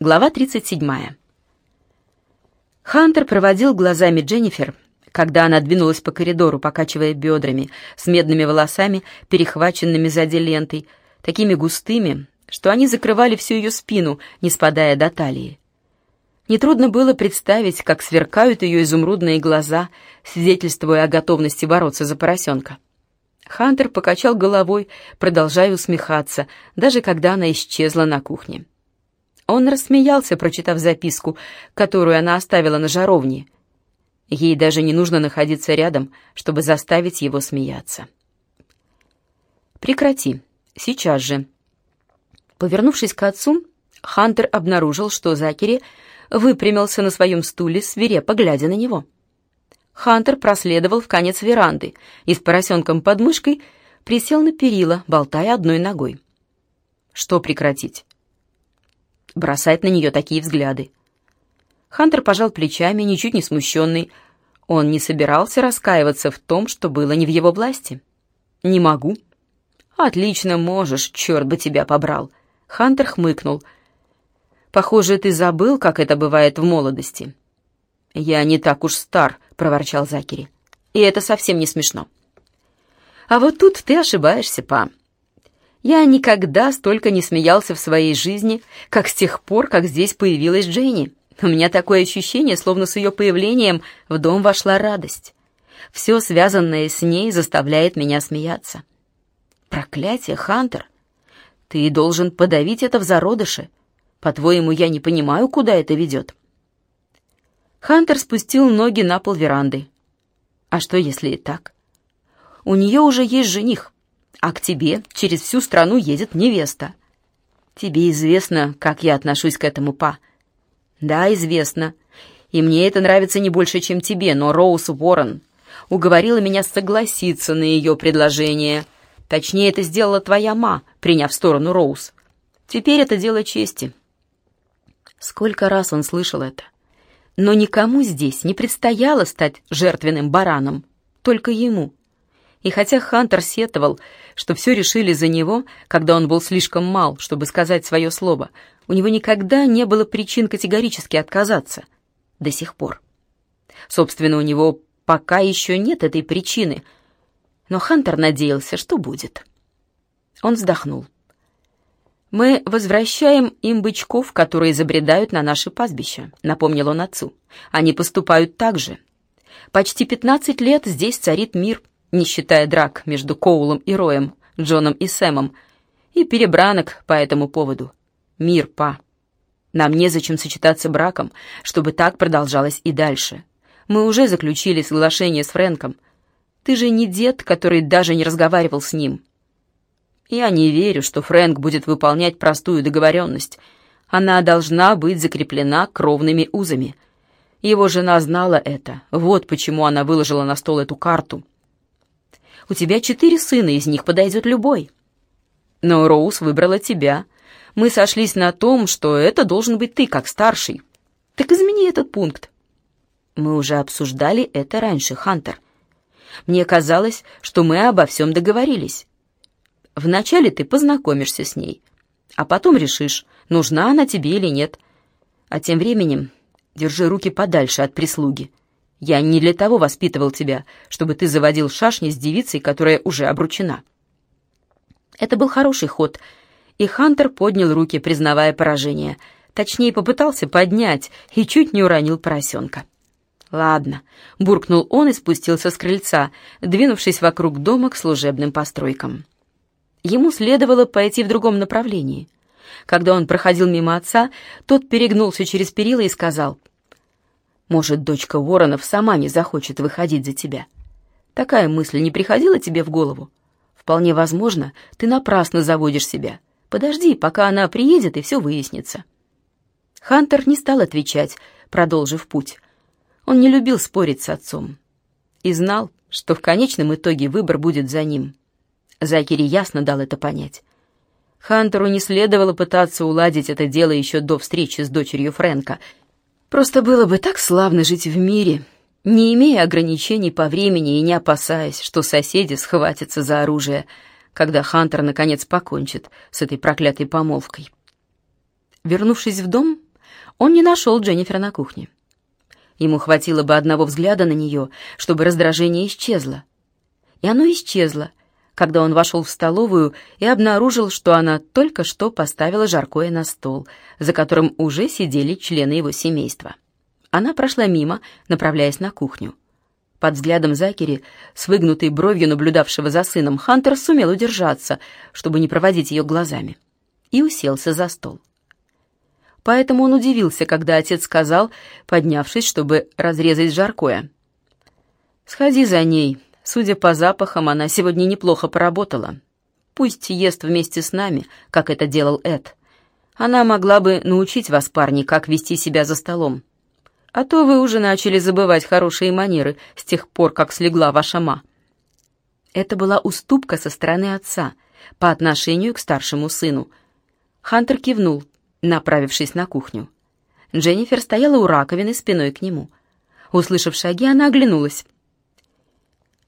Глава 37. Хантер проводил глазами Дженнифер, когда она двинулась по коридору, покачивая бедрами, с медными волосами, перехваченными сзади лентой, такими густыми, что они закрывали всю ее спину, не спадая до талии. Нетрудно было представить, как сверкают ее изумрудные глаза, свидетельствуя о готовности бороться за поросенка. Хантер покачал головой, продолжая усмехаться, даже когда она исчезла на кухне. Он рассмеялся, прочитав записку, которую она оставила на жаровне. Ей даже не нужно находиться рядом, чтобы заставить его смеяться. «Прекрати. Сейчас же». Повернувшись к отцу, Хантер обнаружил, что Закери выпрямился на своем стуле, свирепо глядя на него. Хантер проследовал в конец веранды и с поросенком под мышкой присел на перила, болтая одной ногой. «Что прекратить?» Бросать на нее такие взгляды. Хантер пожал плечами, ничуть не смущенный. Он не собирался раскаиваться в том, что было не в его власти. «Не могу». «Отлично можешь, черт бы тебя побрал». Хантер хмыкнул. «Похоже, ты забыл, как это бывает в молодости». «Я не так уж стар», — проворчал Закери. «И это совсем не смешно». «А вот тут ты ошибаешься, па. Я никогда столько не смеялся в своей жизни, как с тех пор, как здесь появилась Дженни. У меня такое ощущение, словно с ее появлением в дом вошла радость. Все, связанное с ней, заставляет меня смеяться. Проклятие, Хантер! Ты должен подавить это в зародыше. По-твоему, я не понимаю, куда это ведет. Хантер спустил ноги на пол веранды. А что, если и так? У нее уже есть жених а к тебе через всю страну едет невеста. Тебе известно, как я отношусь к этому, па. Да, известно. И мне это нравится не больше, чем тебе, но Роуз Уоррен уговорила меня согласиться на ее предложение. Точнее, это сделала твоя ма, приняв сторону Роуз. Теперь это дело чести. Сколько раз он слышал это. Но никому здесь не предстояло стать жертвенным бараном, только ему. И хотя Хантер сетовал, что все решили за него, когда он был слишком мал, чтобы сказать свое слово, у него никогда не было причин категорически отказаться. До сих пор. Собственно, у него пока еще нет этой причины, но Хантер надеялся, что будет. Он вздохнул. «Мы возвращаем им бычков, которые забредают на наши пастбища», — напомнил он отцу. «Они поступают так же. Почти пятнадцать лет здесь царит мир, не считая драк между Коулом и Роем, Джоном и Сэмом, и перебранок по этому поводу. Мир, па. Нам незачем сочетаться браком, чтобы так продолжалось и дальше. Мы уже заключили соглашение с Фрэнком. Ты же не дед, который даже не разговаривал с ним. Я не верю, что Фрэнк будет выполнять простую договоренность. Она должна быть закреплена кровными узами. Его жена знала это. Вот почему она выложила на стол эту карту — у тебя четыре сына, из них подойдет любой. Но Роуз выбрала тебя. Мы сошлись на том, что это должен быть ты, как старший. Так измени этот пункт. Мы уже обсуждали это раньше, Хантер. Мне казалось, что мы обо всем договорились. Вначале ты познакомишься с ней, а потом решишь, нужна она тебе или нет. А тем временем держи руки подальше от прислуги. Я не для того воспитывал тебя, чтобы ты заводил шашни с девицей, которая уже обручена». Это был хороший ход, и Хантер поднял руки, признавая поражение. Точнее, попытался поднять и чуть не уронил поросенка. «Ладно», — буркнул он и спустился с крыльца, двинувшись вокруг дома к служебным постройкам. Ему следовало пойти в другом направлении. Когда он проходил мимо отца, тот перегнулся через перила и сказал, может, дочка Воронов сама не захочет выходить за тебя. Такая мысль не приходила тебе в голову? Вполне возможно, ты напрасно заводишь себя. Подожди, пока она приедет, и все выяснится». Хантер не стал отвечать, продолжив путь. Он не любил спорить с отцом. И знал, что в конечном итоге выбор будет за ним. Закери ясно дал это понять. Хантеру не следовало пытаться уладить это дело еще до встречи с дочерью Фрэнка — Просто было бы так славно жить в мире, не имея ограничений по времени и не опасаясь, что соседи схватятся за оружие, когда Хантер наконец покончит с этой проклятой помолвкой. Вернувшись в дом, он не нашел Дженнифер на кухне. Ему хватило бы одного взгляда на нее, чтобы раздражение исчезло. И оно исчезло, когда он вошел в столовую и обнаружил, что она только что поставила жаркое на стол, за которым уже сидели члены его семейства. Она прошла мимо, направляясь на кухню. Под взглядом Закери, с выгнутой бровью наблюдавшего за сыном, Хантер сумел удержаться, чтобы не проводить ее глазами, и уселся за стол. Поэтому он удивился, когда отец сказал, поднявшись, чтобы разрезать жаркое. «Сходи за ней. Судя по запахам, она сегодня неплохо поработала. Пусть ест вместе с нами, как это делал Эд. Она могла бы научить вас, парни, как вести себя за столом. А то вы уже начали забывать хорошие манеры с тех пор, как слегла ваша ма». Это была уступка со стороны отца по отношению к старшему сыну. Хантер кивнул, направившись на кухню. Дженнифер стояла у раковины спиной к нему. Услышав шаги, она оглянулась.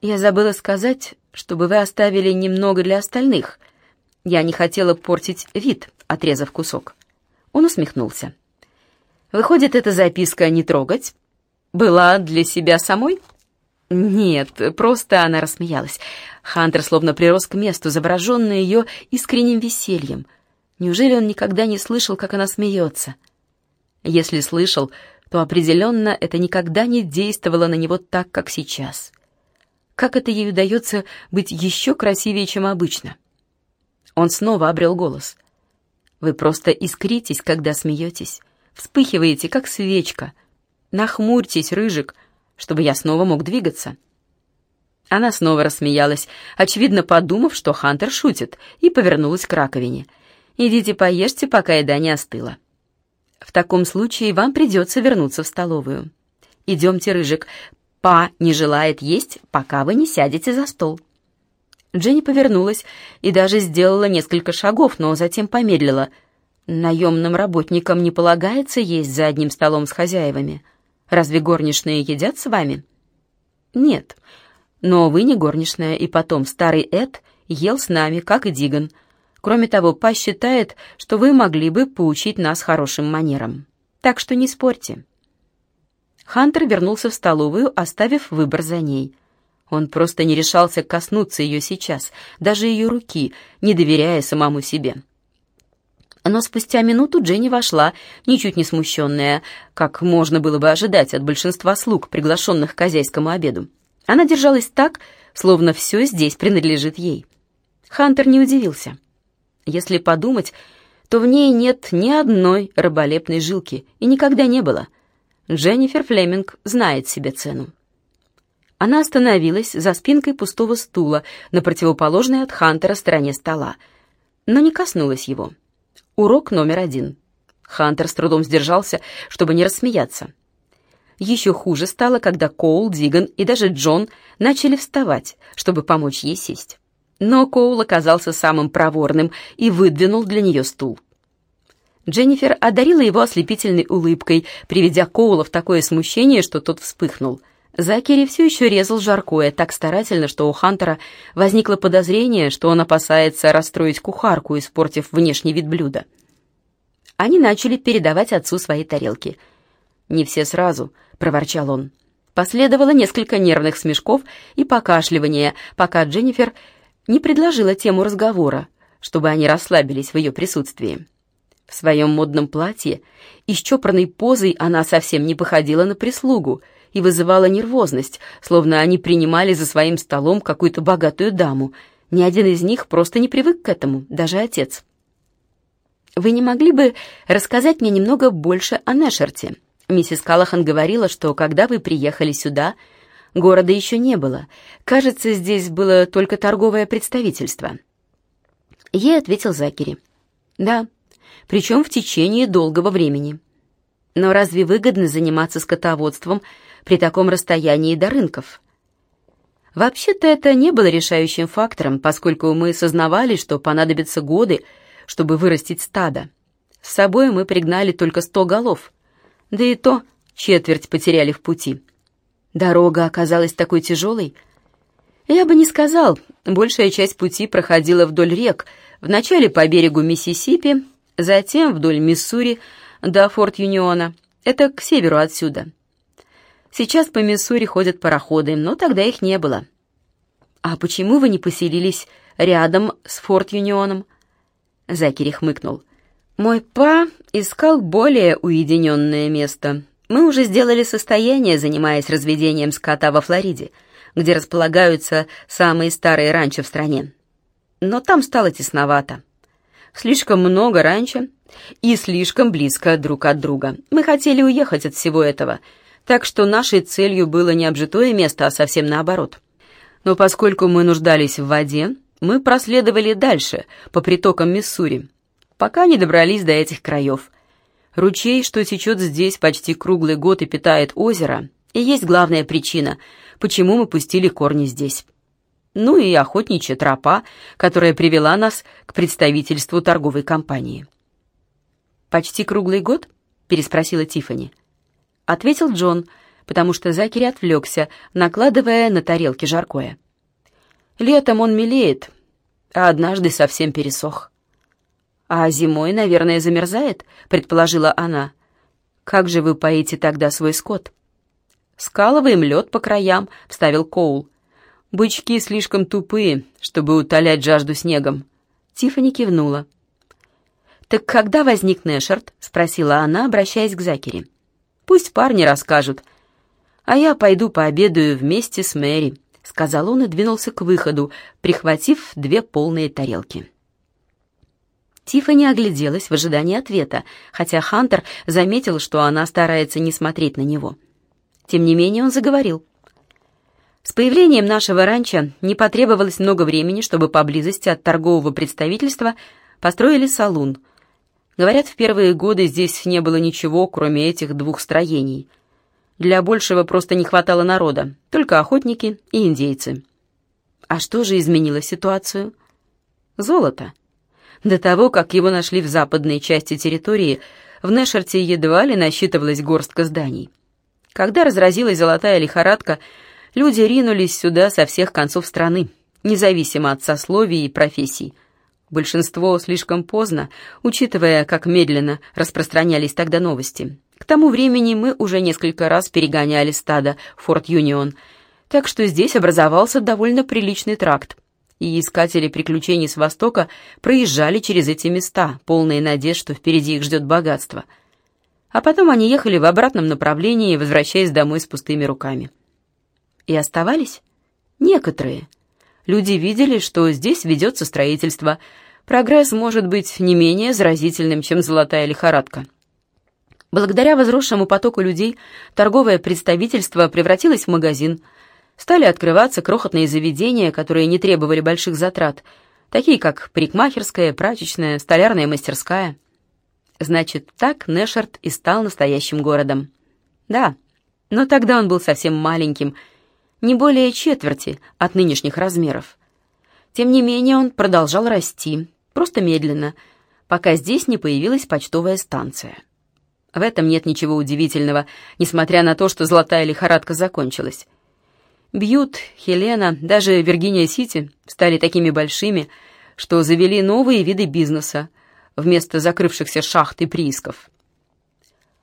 «Я забыла сказать, чтобы вы оставили немного для остальных. Я не хотела портить вид, отрезав кусок». Он усмехнулся. «Выходит, эта записка «не трогать» была для себя самой?» «Нет, просто она рассмеялась. Хантер словно прирос к месту, завороженный ее искренним весельем — Неужели он никогда не слышал, как она смеется? Если слышал, то определенно это никогда не действовало на него так, как сейчас. Как это ей удается быть еще красивее, чем обычно? Он снова обрел голос. Вы просто искритесь, когда смеетесь. Вспыхиваете, как свечка. Нахмурьтесь, рыжик, чтобы я снова мог двигаться. Она снова рассмеялась, очевидно подумав, что Хантер шутит, и повернулась к раковине — Идите поешьте, пока еда не остыла. В таком случае вам придется вернуться в столовую. Идемте, Рыжик. Па не желает есть, пока вы не сядете за стол». Дженни повернулась и даже сделала несколько шагов, но затем помедлила. «Наемным работникам не полагается есть за одним столом с хозяевами. Разве горничные едят с вами?» «Нет. Но вы не горничная, и потом старый Эд ел с нами, как и Диган». Кроме того, Па считает, что вы могли бы поучить нас хорошим манерам. Так что не спорьте». Хантер вернулся в столовую, оставив выбор за ней. Он просто не решался коснуться ее сейчас, даже ее руки, не доверяя самому себе. Но спустя минуту Дженни вошла, ничуть не смущенная, как можно было бы ожидать от большинства слуг, приглашенных к хозяйскому обеду. Она держалась так, словно все здесь принадлежит ей. Хантер не удивился. Если подумать, то в ней нет ни одной рыболепной жилки и никогда не было. Дженнифер Флеминг знает себе цену. Она остановилась за спинкой пустого стула на противоположной от Хантера стороне стола, но не коснулась его. Урок номер один. Хантер с трудом сдержался, чтобы не рассмеяться. Еще хуже стало, когда Коул, Диган и даже Джон начали вставать, чтобы помочь ей сесть. Но Коул оказался самым проворным и выдвинул для нее стул. Дженнифер одарила его ослепительной улыбкой, приведя Коула в такое смущение, что тот вспыхнул. Закери все еще резал жаркое так старательно, что у Хантера возникло подозрение, что он опасается расстроить кухарку, испортив внешний вид блюда. Они начали передавать отцу свои тарелки. «Не все сразу», — проворчал он. Последовало несколько нервных смешков и покашливания, пока Дженнифер не предложила тему разговора, чтобы они расслабились в ее присутствии. В своем модном платье и с чопорной позой она совсем не походила на прислугу и вызывала нервозность, словно они принимали за своим столом какую-то богатую даму. Ни один из них просто не привык к этому, даже отец. «Вы не могли бы рассказать мне немного больше о Нэшерте?» Миссис Калахан говорила, что когда вы приехали сюда, Города еще не было. Кажется, здесь было только торговое представительство. Ей ответил Закери. Да, причем в течение долгого времени. Но разве выгодно заниматься скотоводством при таком расстоянии до рынков? Вообще-то это не было решающим фактором, поскольку мы сознавали, что понадобятся годы, чтобы вырастить стадо. С собой мы пригнали только сто голов, да и то четверть потеряли в пути. Дорога оказалась такой тяжелой? Я бы не сказал. Большая часть пути проходила вдоль рек, вначале по берегу Миссисипи, затем вдоль Миссури, до Форт Юниона. Это к северу отсюда. Сейчас по Миссури ходят пароходы, но тогда их не было. А почему вы не поселились рядом с Форт Юнионом? Закери хмыкнул. Мой па искал более уединенное место. Мы уже сделали состояние, занимаясь разведением скота во Флориде, где располагаются самые старые ранчо в стране. Но там стало тесновато. Слишком много ранчо и слишком близко друг от друга. Мы хотели уехать от всего этого, так что нашей целью было не обжитое место, а совсем наоборот. Но поскольку мы нуждались в воде, мы проследовали дальше, по притокам Миссури, пока не добрались до этих краев. Ручей, что течет здесь почти круглый год и питает озеро, и есть главная причина, почему мы пустили корни здесь. Ну и охотничья тропа, которая привела нас к представительству торговой компании. «Почти круглый год?» — переспросила Тифани. Ответил Джон, потому что Закери отвлекся, накладывая на тарелки жаркое. «Летом он мелеет, а однажды совсем пересох». «А зимой, наверное, замерзает?» — предположила она. «Как же вы поите тогда свой скот?» «Скалываем лед по краям», — вставил Коул. «Бычки слишком тупые, чтобы утолять жажду снегом». Тиффани кивнула. «Так когда возник Нэшард?» — спросила она, обращаясь к Закери. «Пусть парни расскажут. А я пойду пообедаю вместе с Мэри», — сказал он и двинулся к выходу, прихватив две полные тарелки. Тиффани огляделась в ожидании ответа, хотя Хантер заметил, что она старается не смотреть на него. Тем не менее он заговорил. С появлением нашего ранчо не потребовалось много времени, чтобы поблизости от торгового представительства построили салун — Говорят, в первые годы здесь не было ничего, кроме этих двух строений. Для большего просто не хватало народа, только охотники и индейцы. А что же изменило ситуацию? Золото. До того, как его нашли в западной части территории, в Нэшерте едва ли насчитывалась горстка зданий. Когда разразилась золотая лихорадка, люди ринулись сюда со всех концов страны, независимо от сословий и профессий – Большинство слишком поздно, учитывая, как медленно распространялись тогда новости. К тому времени мы уже несколько раз перегоняли стадо в Форт Юнион, так что здесь образовался довольно приличный тракт. И искатели приключений с Востока проезжали через эти места, полные надежд, что впереди их ждет богатство. А потом они ехали в обратном направлении, возвращаясь домой с пустыми руками. И оставались? Некоторые — Люди видели, что здесь ведется строительство. Прогресс может быть не менее заразительным, чем золотая лихорадка. Благодаря возросшему потоку людей торговое представительство превратилось в магазин. Стали открываться крохотные заведения, которые не требовали больших затрат, такие как парикмахерская, прачечная, столярная мастерская. Значит, так Нэшард и стал настоящим городом. Да, но тогда он был совсем маленьким – не более четверти от нынешних размеров. Тем не менее он продолжал расти, просто медленно, пока здесь не появилась почтовая станция. В этом нет ничего удивительного, несмотря на то, что золотая лихорадка закончилась. Бьют, Хелена, даже Виргиния-Сити стали такими большими, что завели новые виды бизнеса вместо закрывшихся шахт и приисков.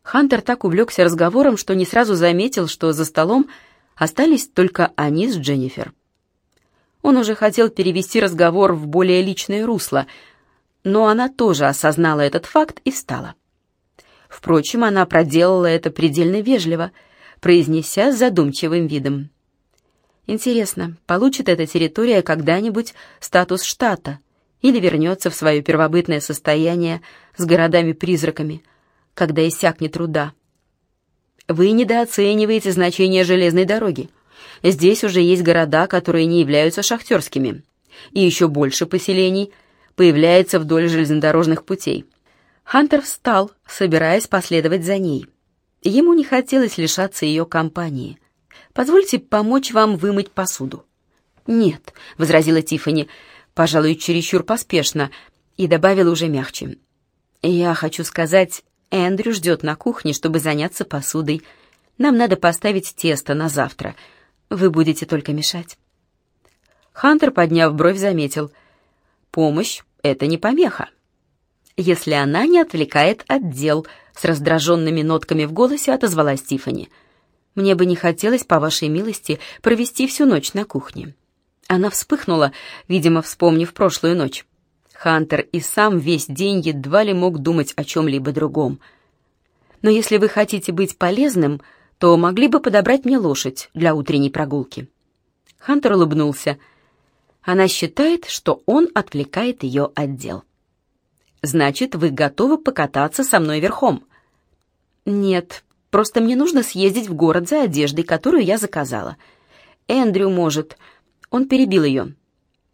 Хантер так увлекся разговором, что не сразу заметил, что за столом Остались только они с Дженнифер. Он уже хотел перевести разговор в более личное русло, но она тоже осознала этот факт и встала. Впрочем, она проделала это предельно вежливо, произнеся с задумчивым видом. Интересно, получит эта территория когда-нибудь статус штата или вернется в свое первобытное состояние с городами-призраками, когда иссякнет труда? Вы недооцениваете значение железной дороги. Здесь уже есть города, которые не являются шахтерскими. И еще больше поселений появляется вдоль железнодорожных путей. Хантер встал, собираясь последовать за ней. Ему не хотелось лишаться ее компании. «Позвольте помочь вам вымыть посуду». «Нет», — возразила Тиффани, пожалуй, чересчур поспешно, и добавила уже мягче. «Я хочу сказать, Эндрю ждет на кухне, чтобы заняться посудой. Нам надо поставить тесто на завтра. Вы будете только мешать». Хантер, подняв бровь, заметил. «Помощь — это не помеха». если она не отвлекает от дел», — с раздраженными нотками в голосе отозвалась Тиффани. «Мне бы не хотелось, по вашей милости, провести всю ночь на кухне». Она вспыхнула, видимо, вспомнив прошлую ночь. Хантер и сам весь день едва ли мог думать о чем-либо другом. «Но если вы хотите быть полезным, то могли бы подобрать мне лошадь для утренней прогулки». Хантер улыбнулся. Она считает, что он отвлекает ее от дел. «Значит, вы готовы покататься со мной верхом?» «Нет, просто мне нужно съездить в город за одеждой, которую я заказала. Эндрю может...» Он перебил ее.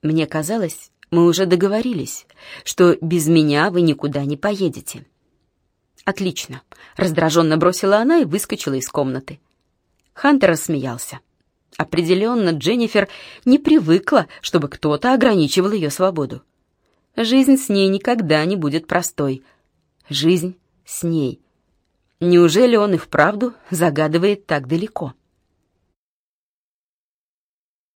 «Мне казалось, мы уже договорились, что без меня вы никуда не поедете». «Отлично», — раздраженно бросила она и выскочила из комнаты. Хантер рассмеялся. Определенно, Дженнифер не привыкла, чтобы кто-то ограничивал ее свободу. Жизнь с ней никогда не будет простой. Жизнь с ней. Неужели он и вправду загадывает так далеко?